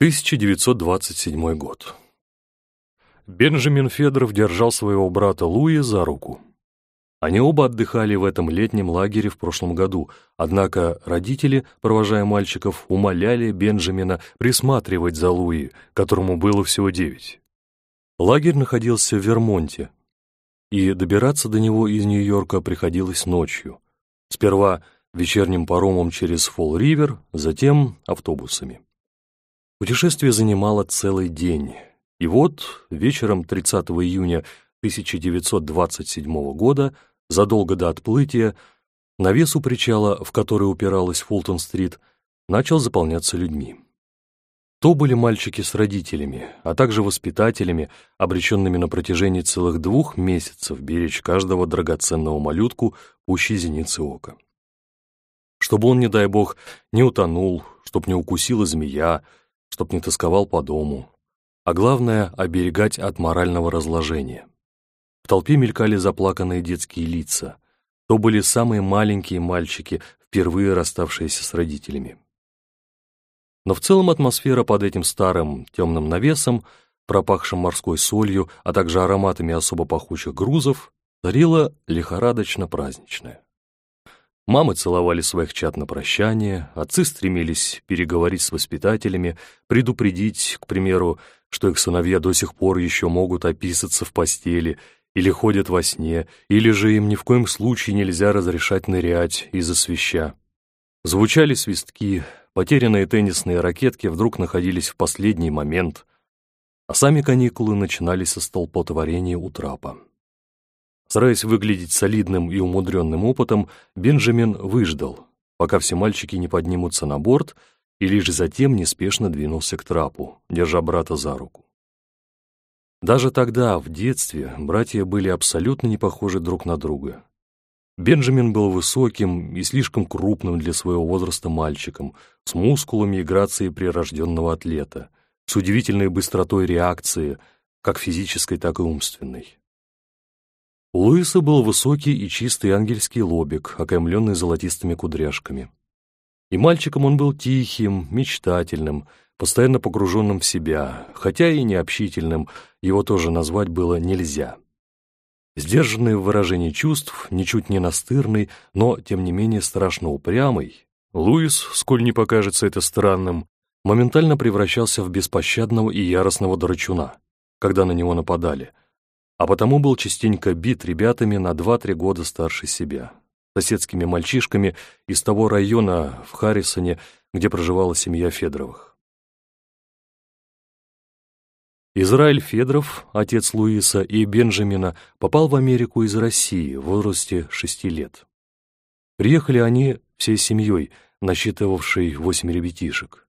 1927 год. Бенджамин Федоров держал своего брата Луи за руку. Они оба отдыхали в этом летнем лагере в прошлом году, однако родители, провожая мальчиков, умоляли Бенджамина присматривать за Луи, которому было всего девять. Лагерь находился в Вермонте, и добираться до него из Нью-Йорка приходилось ночью. Сперва вечерним паромом через Фолл-Ривер, затем автобусами. Путешествие занимало целый день, и вот вечером 30 июня 1927 года, задолго до отплытия, навес у причала, в который упиралась Фултон-стрит, начал заполняться людьми. То были мальчики с родителями, а также воспитателями, обреченными на протяжении целых двух месяцев беречь каждого драгоценного малютку пуще зеницы ока. Чтобы он, не дай бог, не утонул, чтоб не укусила змея, чтоб не тосковал по дому, а главное — оберегать от морального разложения. В толпе мелькали заплаканные детские лица. То были самые маленькие мальчики, впервые расставшиеся с родителями. Но в целом атмосфера под этим старым темным навесом, пропахшим морской солью, а также ароматами особо пахучих грузов, царила лихорадочно-праздничная. Мамы целовали своих чад на прощание, отцы стремились переговорить с воспитателями, предупредить, к примеру, что их сыновья до сих пор еще могут описаться в постели или ходят во сне, или же им ни в коем случае нельзя разрешать нырять из-за свища. Звучали свистки, потерянные теннисные ракетки вдруг находились в последний момент, а сами каникулы начинались со столпотворения у трапа. Стараясь выглядеть солидным и умудренным опытом, Бенджамин выждал, пока все мальчики не поднимутся на борт, и лишь затем неспешно двинулся к трапу, держа брата за руку. Даже тогда, в детстве, братья были абсолютно не похожи друг на друга. Бенджамин был высоким и слишком крупным для своего возраста мальчиком, с мускулами и грацией прирожденного атлета, с удивительной быстротой реакции, как физической, так и умственной. Луиса был высокий и чистый ангельский лобик, окаймленный золотистыми кудряшками. И мальчиком он был тихим, мечтательным, постоянно погруженным в себя, хотя и необщительным, его тоже назвать было нельзя. Сдержанный в выражении чувств, ничуть не настырный, но, тем не менее, страшно упрямый, Луис, сколь не покажется это странным, моментально превращался в беспощадного и яростного драчуна, когда на него нападали — а потому был частенько бит ребятами на 2-3 года старше себя, соседскими мальчишками из того района в Харрисоне, где проживала семья Федоровых. Израиль Федоров, отец Луиса и Бенджамина, попал в Америку из России в возрасте шести лет. Приехали они всей семьей, насчитывавшей восемь ребятишек.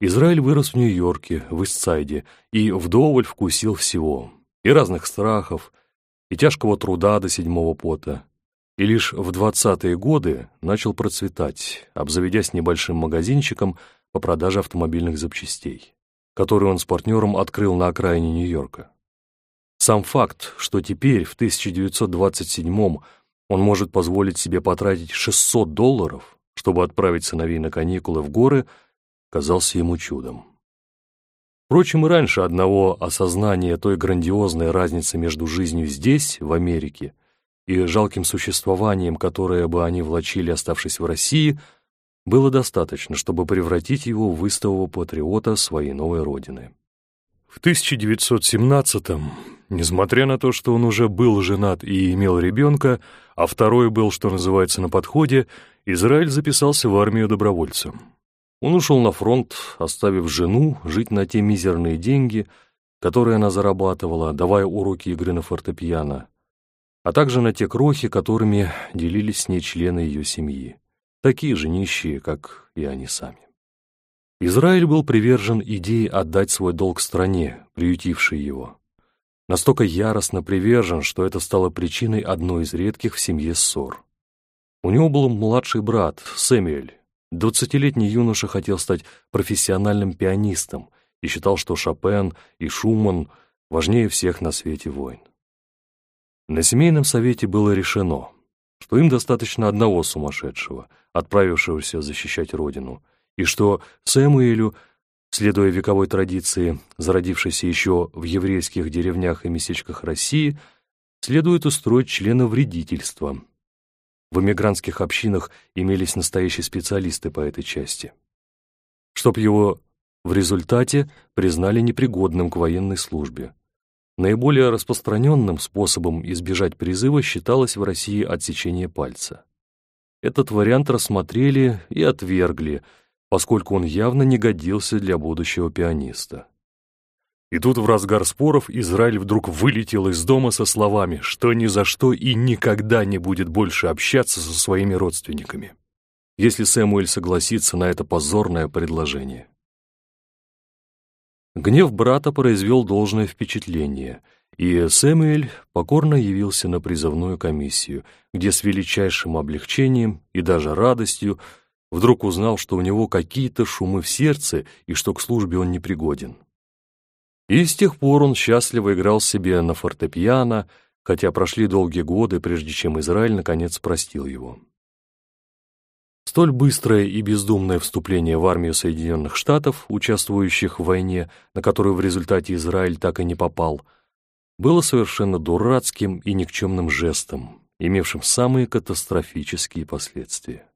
Израиль вырос в Нью-Йорке, в Истсайде, и вдоволь вкусил всего и разных страхов, и тяжкого труда до седьмого пота. И лишь в двадцатые годы начал процветать, обзаведясь небольшим магазинчиком по продаже автомобильных запчастей, который он с партнером открыл на окраине Нью-Йорка. Сам факт, что теперь, в 1927-м, он может позволить себе потратить 600 долларов, чтобы отправить сыновей на каникулы в горы, казался ему чудом. Впрочем, и раньше одного осознания той грандиозной разницы между жизнью здесь, в Америке, и жалким существованием, которое бы они влачили, оставшись в России, было достаточно, чтобы превратить его в истового патриота своей новой родины. В 1917-м, несмотря на то, что он уже был женат и имел ребенка, а второй был, что называется, на подходе, Израиль записался в армию добровольцем. Он ушел на фронт, оставив жену жить на те мизерные деньги, которые она зарабатывала, давая уроки игры на фортепиано, а также на те крохи, которыми делились с ней члены ее семьи, такие же нищие, как и они сами. Израиль был привержен идее отдать свой долг стране, приютившей его. Настолько яростно привержен, что это стало причиной одной из редких в семье ссор. У него был младший брат, Сэмюэль, Двадцатилетний юноша хотел стать профессиональным пианистом и считал, что Шопен и Шуман важнее всех на свете войн. На семейном совете было решено, что им достаточно одного сумасшедшего, отправившегося защищать родину, и что Сэмуэлю Следуя вековой традиции, зародившейся еще в еврейских деревнях и местечках России, следует устроить члена вредительства. В эмигрантских общинах имелись настоящие специалисты по этой части. Чтоб его в результате признали непригодным к военной службе. Наиболее распространенным способом избежать призыва считалось в России отсечение пальца. Этот вариант рассмотрели и отвергли, поскольку он явно не годился для будущего пианиста. И тут в разгар споров Израиль вдруг вылетел из дома со словами, что ни за что и никогда не будет больше общаться со своими родственниками, если Сэмуэль согласится на это позорное предложение. Гнев брата произвел должное впечатление, и Сэмюэль покорно явился на призывную комиссию, где с величайшим облегчением и даже радостью вдруг узнал, что у него какие-то шумы в сердце и что к службе он непригоден. И с тех пор он счастливо играл себе на фортепиано, хотя прошли долгие годы, прежде чем Израиль наконец простил его. Столь быстрое и бездумное вступление в армию Соединенных Штатов, участвующих в войне, на которую в результате Израиль так и не попал, было совершенно дурацким и никчемным жестом, имевшим самые катастрофические последствия.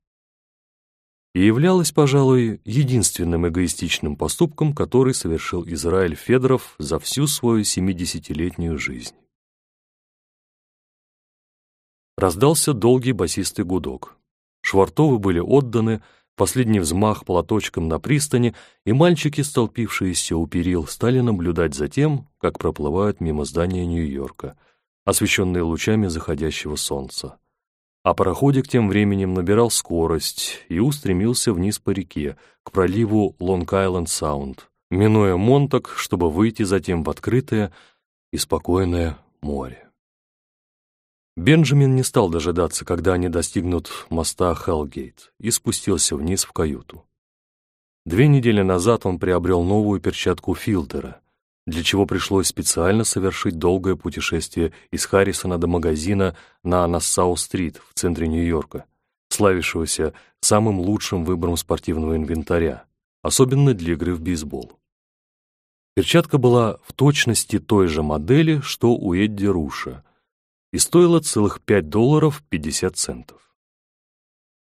И являлось, пожалуй, единственным эгоистичным поступком, который совершил Израиль Федоров за всю свою семидесятилетнюю жизнь. Раздался долгий басистый гудок. Швартовы были отданы, последний взмах платочком на пристани, и мальчики, столпившиеся у перил, стали наблюдать за тем, как проплывают мимо здания Нью-Йорка, освещенные лучами заходящего солнца. А пароходик тем временем набирал скорость и устремился вниз по реке, к проливу Лонг-Айленд-Саунд, минуя Монтак, чтобы выйти затем в открытое и спокойное море. Бенджамин не стал дожидаться, когда они достигнут моста Хелгейт, и спустился вниз в каюту. Две недели назад он приобрел новую перчатку Филтера, для чего пришлось специально совершить долгое путешествие из Харрисона до магазина на Нассау-стрит в центре Нью-Йорка, славившегося самым лучшим выбором спортивного инвентаря, особенно для игры в бейсбол. Перчатка была в точности той же модели, что у Эдди Руша — и стоила целых 5 долларов 50 центов.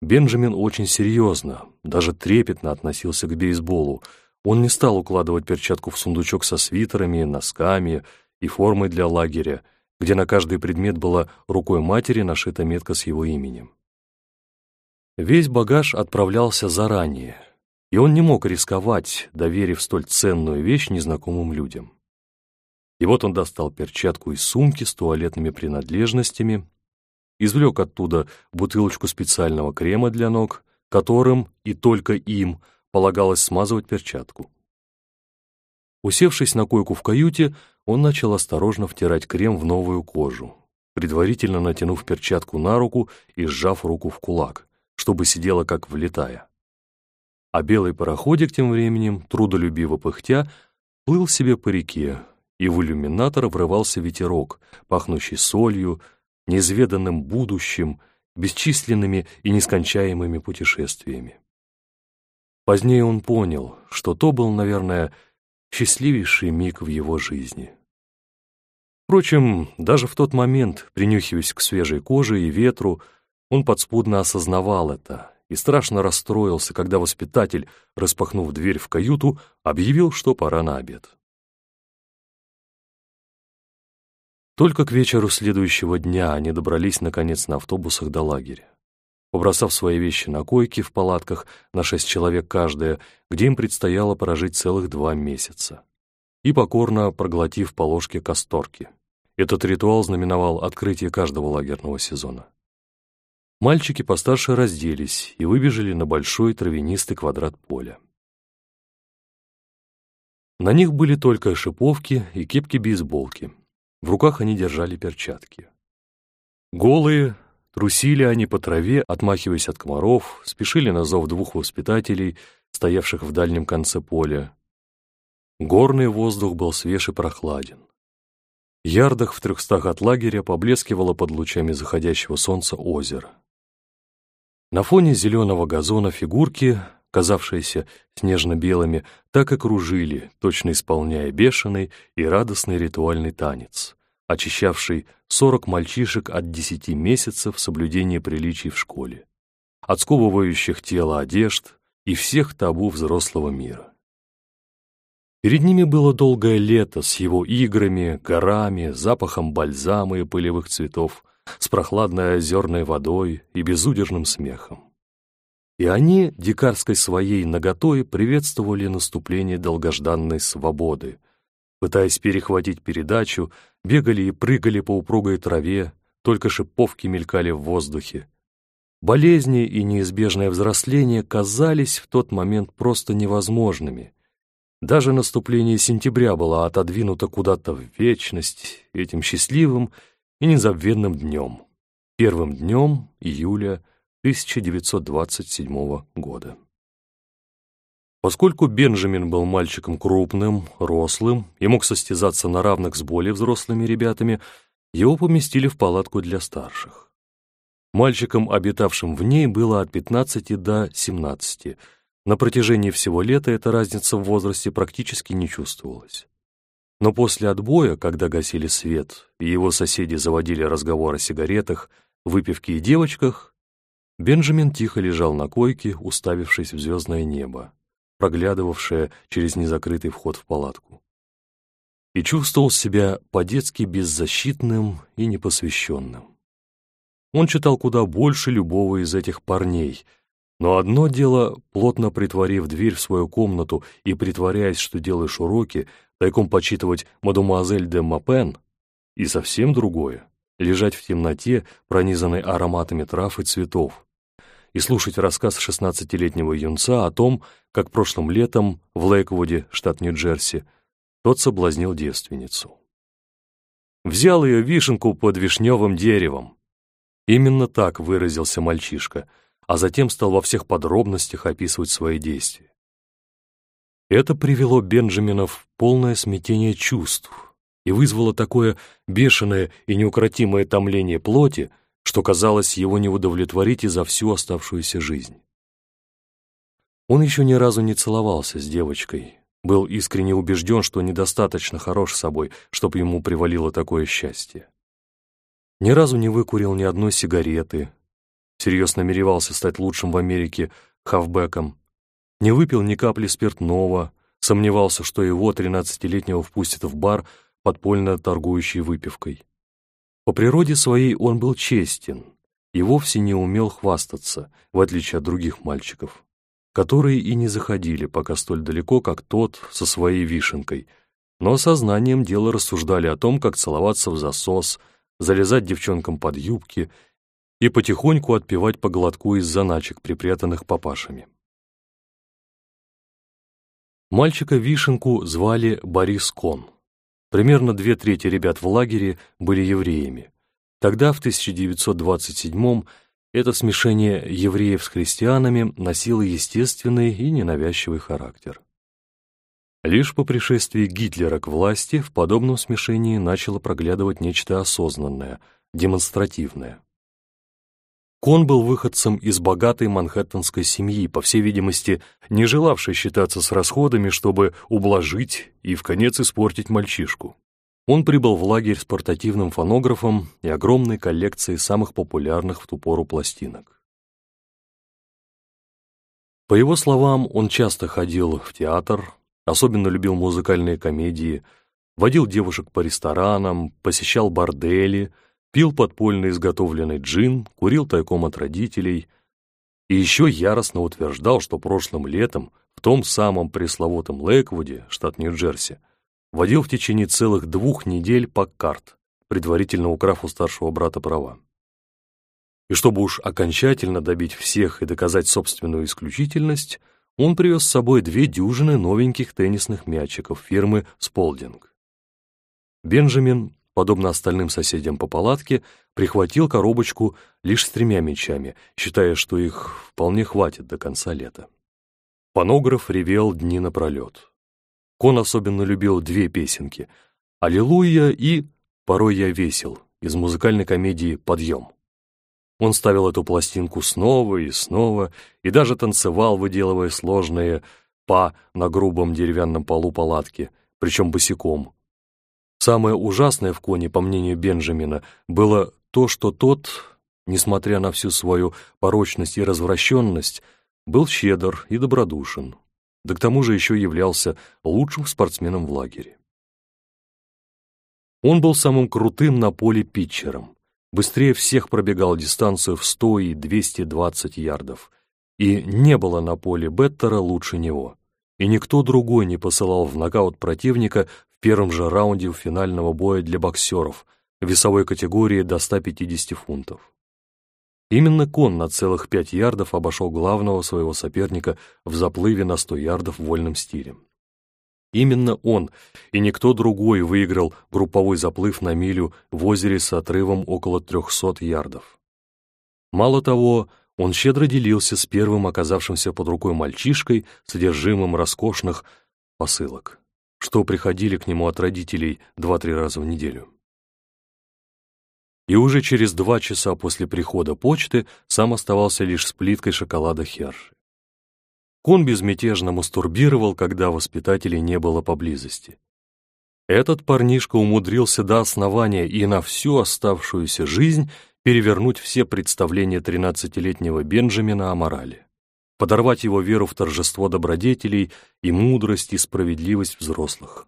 Бенджамин очень серьезно, даже трепетно относился к бейсболу. Он не стал укладывать перчатку в сундучок со свитерами, носками и формой для лагеря, где на каждый предмет была рукой матери нашита метка с его именем. Весь багаж отправлялся заранее, и он не мог рисковать, доверив столь ценную вещь незнакомым людям. И вот он достал перчатку из сумки с туалетными принадлежностями, извлек оттуда бутылочку специального крема для ног, которым и только им полагалось смазывать перчатку. Усевшись на койку в каюте, он начал осторожно втирать крем в новую кожу, предварительно натянув перчатку на руку и сжав руку в кулак, чтобы сидела как влетая. А белый пароходик тем временем, трудолюбиво пыхтя, плыл себе по реке, и в иллюминатор врывался ветерок, пахнущий солью, неизведанным будущим, бесчисленными и нескончаемыми путешествиями. Позднее он понял, что то был, наверное, счастливейший миг в его жизни. Впрочем, даже в тот момент, принюхиваясь к свежей коже и ветру, он подспудно осознавал это и страшно расстроился, когда воспитатель, распахнув дверь в каюту, объявил, что пора на обед. Только к вечеру следующего дня они добрались, наконец, на автобусах до лагеря. Побросав свои вещи на койке в палатках на шесть человек каждая, где им предстояло прожить целых два месяца. И покорно проглотив по ложке касторки. Этот ритуал знаменовал открытие каждого лагерного сезона. Мальчики постарше разделись и выбежали на большой травянистый квадрат поля. На них были только шиповки и кепки-бейсболки. В руках они держали перчатки. Голые, трусили они по траве, отмахиваясь от комаров, спешили на зов двух воспитателей, стоявших в дальнем конце поля. Горный воздух был свеж и прохладен. Ярдах в трехстах от лагеря поблескивало под лучами заходящего солнца озеро. На фоне зеленого газона фигурки казавшиеся снежно-белыми, так и кружили, точно исполняя бешеный и радостный ритуальный танец, очищавший сорок мальчишек от десяти месяцев соблюдения приличий в школе, от сковывающих тело одежд и всех табу взрослого мира. Перед ними было долгое лето с его играми, горами, запахом бальзама и пылевых цветов, с прохладной озерной водой и безудержным смехом. И они, дикарской своей наготой, приветствовали наступление долгожданной свободы. Пытаясь перехватить передачу, бегали и прыгали по упругой траве, только шиповки мелькали в воздухе. Болезни и неизбежное взросление казались в тот момент просто невозможными. Даже наступление сентября было отодвинуто куда-то в вечность этим счастливым и незабвенным днем, первым днем июля 1927 года. Поскольку Бенджамин был мальчиком крупным, рослым и мог состязаться на равных с более взрослыми ребятами, его поместили в палатку для старших. Мальчикам, обитавшим в ней, было от 15 до 17. На протяжении всего лета эта разница в возрасте практически не чувствовалась. Но после отбоя, когда гасили свет, и его соседи заводили разговор о сигаретах, выпивке и девочках, Бенджамин тихо лежал на койке, уставившись в звездное небо, проглядывавшее через незакрытый вход в палатку. И чувствовал себя по-детски беззащитным и непосвященным. Он читал куда больше любого из этих парней, но одно дело, плотно притворив дверь в свою комнату и притворяясь, что делаешь уроки, тайком почитывать «Мадемуазель де Мапен», и совсем другое — лежать в темноте, пронизанной ароматами трав и цветов, и слушать рассказ шестнадцатилетнего юнца о том, как прошлым летом в Лейквуде, штат Нью-Джерси, тот соблазнил девственницу. Взял ее вишенку под вишневым деревом. Именно так выразился мальчишка, а затем стал во всех подробностях описывать свои действия. Это привело Бенджамина в полное смятение чувств и вызвало такое бешеное и неукротимое томление плоти, что казалось его не удовлетворить и за всю оставшуюся жизнь. Он еще ни разу не целовался с девочкой, был искренне убежден, что недостаточно хорош собой, чтобы ему привалило такое счастье. Ни разу не выкурил ни одной сигареты, всерьез намеревался стать лучшим в Америке хавбеком, не выпил ни капли спиртного, сомневался, что его, тринадцатилетнего, впустят в бар, подпольно торгующий выпивкой. По природе своей он был честен и вовсе не умел хвастаться, в отличие от других мальчиков, которые и не заходили пока столь далеко, как тот со своей вишенкой, но сознанием дела рассуждали о том, как целоваться в засос, залезать девчонкам под юбки и потихоньку отпивать по глотку из заначек, припрятанных папашами. Мальчика-вишенку звали Борис Кон. Примерно две трети ребят в лагере были евреями. Тогда, в 1927-м, это смешение евреев с христианами носило естественный и ненавязчивый характер. Лишь по пришествии Гитлера к власти в подобном смешении начало проглядывать нечто осознанное, демонстративное. Кон был выходцем из богатой манхэттенской семьи, по всей видимости, не желавшей считаться с расходами, чтобы ублажить и в конец испортить мальчишку. Он прибыл в лагерь с портативным фонографом и огромной коллекцией самых популярных в ту пору пластинок. По его словам, он часто ходил в театр, особенно любил музыкальные комедии, водил девушек по ресторанам, посещал бордели — пил подпольно изготовленный джин, курил тайком от родителей и еще яростно утверждал, что прошлым летом в том самом пресловутом Лейквуде, штат Нью-Джерси, водил в течение целых двух недель Паккарт, предварительно украв у старшего брата права. И чтобы уж окончательно добить всех и доказать собственную исключительность, он привез с собой две дюжины новеньких теннисных мячиков фирмы «Сполдинг». Бенджамин подобно остальным соседям по палатке, прихватил коробочку лишь с тремя мечами, считая, что их вполне хватит до конца лета. Панограф ревел дни напролет. Кон особенно любил две песенки — «Аллилуйя» и «Порой я весел» из музыкальной комедии «Подъем». Он ставил эту пластинку снова и снова, и даже танцевал, выделывая сложные па на грубом деревянном полу палатки, причем босиком. Самое ужасное в коне, по мнению Бенджамина, было то, что тот, несмотря на всю свою порочность и развращенность, был щедр и добродушен, да к тому же еще являлся лучшим спортсменом в лагере. Он был самым крутым на поле питчером, быстрее всех пробегал дистанцию в 100 и 220 ярдов, и не было на поле Беттера лучше него, и никто другой не посылал в нокаут противника в первом же раунде финального боя для боксеров весовой категории до 150 фунтов. Именно Кон на целых 5 ярдов обошел главного своего соперника в заплыве на 100 ярдов в вольном стиле. Именно он и никто другой выиграл групповой заплыв на милю в озере с отрывом около 300 ярдов. Мало того, он щедро делился с первым оказавшимся под рукой мальчишкой содержимым роскошных посылок, что приходили к нему от родителей два-три раза в неделю. И уже через два часа после прихода почты сам оставался лишь с плиткой шоколада Херши. Кон безмятежно мастурбировал, когда воспитателей не было поблизости. Этот парнишка умудрился до основания и на всю оставшуюся жизнь перевернуть все представления тринадцатилетнего Бенджамина о морали, подорвать его веру в торжество добродетелей и мудрость и справедливость взрослых.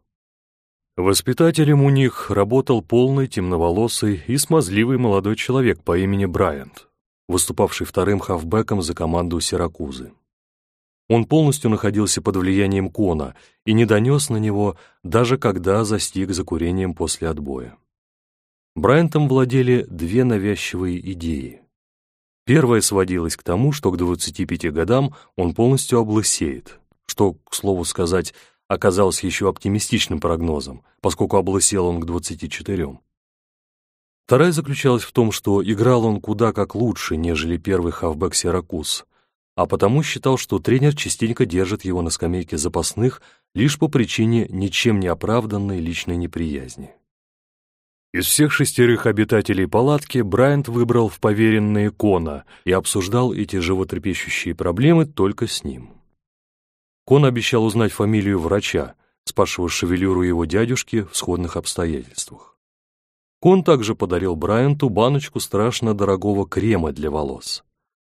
Воспитателем у них работал полный, темноволосый и смазливый молодой человек по имени Брайант, выступавший вторым хавбеком за команду Сиракузы. Он полностью находился под влиянием Кона и не донес на него, даже когда застиг за курением после отбоя. Брайантом владели две навязчивые идеи. Первая сводилась к тому, что к 25 годам он полностью облысеет, что, к слову сказать, оказалось еще оптимистичным прогнозом, поскольку облысел он к 24. Вторая заключалась в том, что играл он куда как лучше, нежели первый хавбэк Сиракуз, а потому считал, что тренер частенько держит его на скамейке запасных лишь по причине ничем не оправданной личной неприязни. Из всех шестерых обитателей палатки Брайант выбрал в поверенные Кона и обсуждал эти животрепещущие проблемы только с ним. Кон обещал узнать фамилию врача, спасшего шевелюру его дядюшки в сходных обстоятельствах. Кон также подарил Брайанту баночку страшно дорогого крема для волос,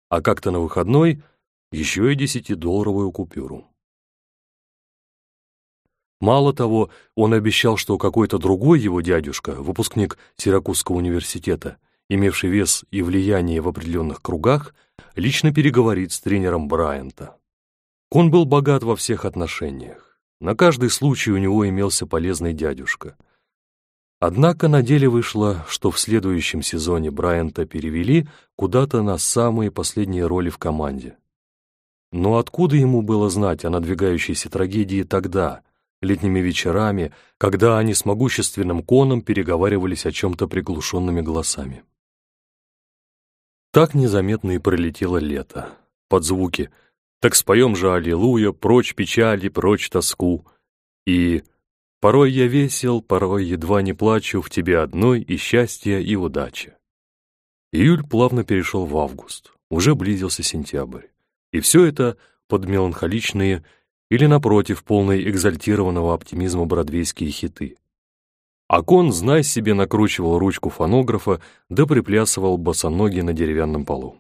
а как-то на выходной — еще и десятидолларовую купюру. Мало того, он обещал, что какой-то другой его дядюшка, выпускник Сиракузского университета, имевший вес и влияние в определенных кругах, лично переговорит с тренером Брайанта. Он был богат во всех отношениях. На каждый случай у него имелся полезный дядюшка. Однако на деле вышло, что в следующем сезоне Брайанта перевели куда-то на самые последние роли в команде. Но откуда ему было знать о надвигающейся трагедии тогда, летними вечерами, когда они с могущественным коном переговаривались о чем-то приглушенными голосами? Так незаметно и пролетело лето, под звуки «Так споем же Аллилуйя, прочь печали, прочь тоску» и «Порой я весел, порой едва не плачу, в тебе одной и счастье, и удача». Июль плавно перешел в август, уже близился сентябрь. И все это под меланхоличные или, напротив, полные экзальтированного оптимизма бродвейские хиты. Акон, знай себе, накручивал ручку фонографа, да приплясывал босоноги на деревянном полу.